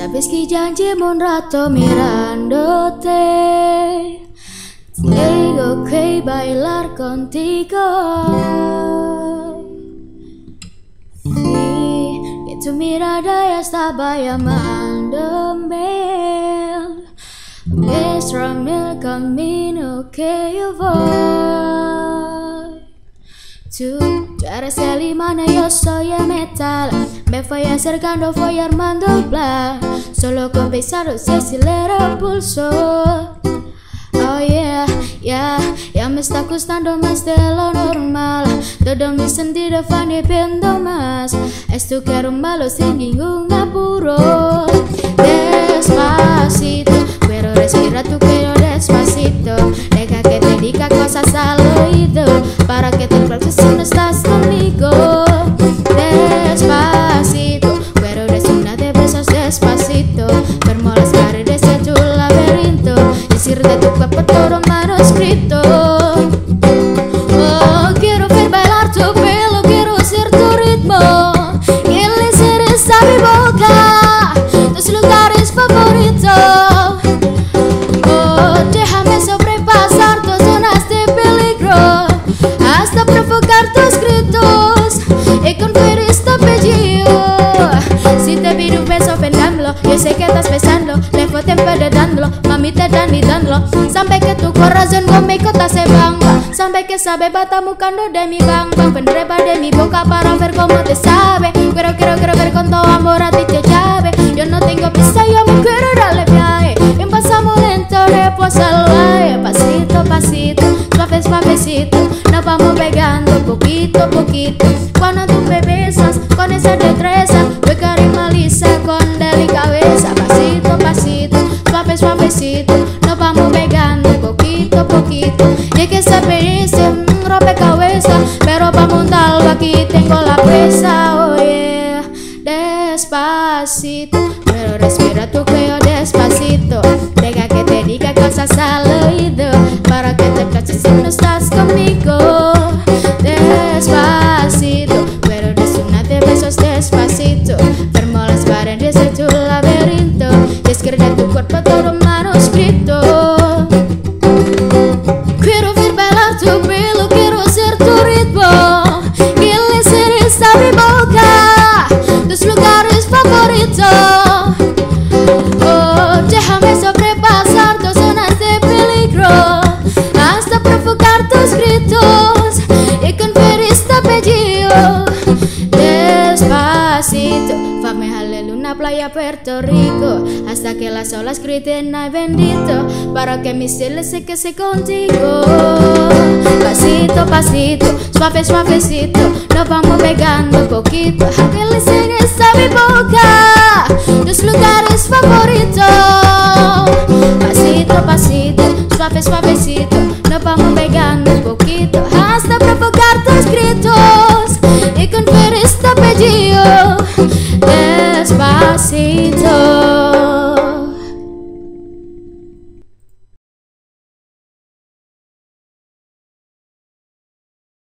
Sabes que janji un rato mirándote. Tengo que bailar contigo. Sí, que tu mirada ya estaba llamándome. Muéstrame el camino que yo voy. Tú, tú eres el imán y yo soy el metal. Me voy acercando, voy armando el plan. Solo con pensar se acelera el pulso. Oh yeah, yeah, ya me está costando más de lo normal. Todo mi sentido van dependiendo más. Esto quiero malo sin ningún apuro. Despacito, pero respira tu quiero despacito. Deja que te diga cosas al oído para que te acuerdes si no estás De tu cuerpo todo manuscrito. Oh, quiero ver bailar tu pelo, quiero ser tu ritmo. Y el eres a mi boca, tus lugares favoritos. Oh, déjame sobrepasar tus zonas de peligro hasta provocar tus gritos y conferir tu apellido. Si te pido un beso, vendándolo, yo sé que estás besando, y dándolo. Sampai que tu corazón conmigo te se bamba, sampai que sabe batamucando de mi bamba, vendreba de mi boca para ver cómo te sabe. Quiero, quiero, quiero ver con todo amor a ti te llave. Yo no tengo prisa, yo me quiero darle viaje. En pasamos lento, reposa el pasito, pasito, suave, suavecito. Nos vamos pegando poquito, poquito. Cuando tú me besas con esa destreza, voy carimaliza con delicadeza. Pasito, pasito, suave, suavecito. Vamos pegando poquito, poquito. Y que se perece un rompecabezas, pero para montarlo aquí tengo la presa. Oh yeah, despacito, pero respira tu cuello despacito. Deja que te diga cosas al oído para que te caches si no estás conmigo. Despacito, pero de besos despacito. Fermo las paredes de tu laberinto escribe tu cuerpo todo Fame en una playa Puerto Rico hasta que las olas griten ay bendito para que mi cielo se quede contigo. Pasito, pasito, suave, suavecito, nos vamos pegando poquito. Que le mi boca tus lugares favoritos. Pasito, pasito, suave, suavecito,